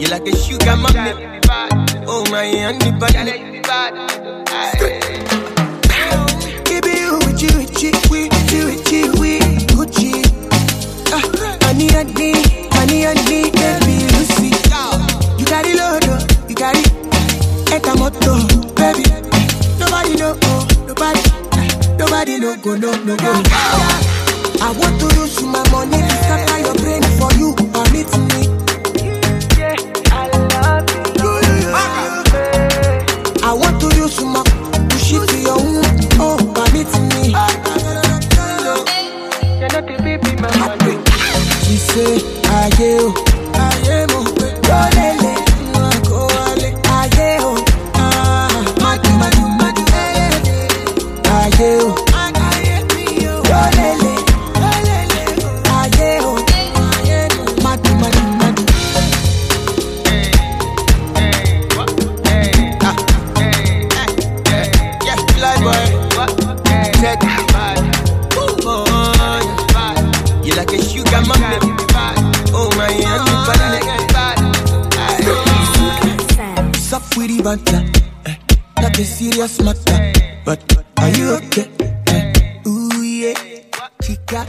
You like a sugar mommy. Oh my, honey bunny. Keep it with you, with you, with you, with you, with Gucci. Ah, honey, honey, honey, honey, baby, Lucy. You it low, you got it. Eta moto, baby. Nobody know, oh, nobody, nobody know, go, no, no, go. I want to use my money to your brain aye o, mo, yo lele, banter, eh, not a serious matter. But are you okay? Eh, ooh yeah, chica,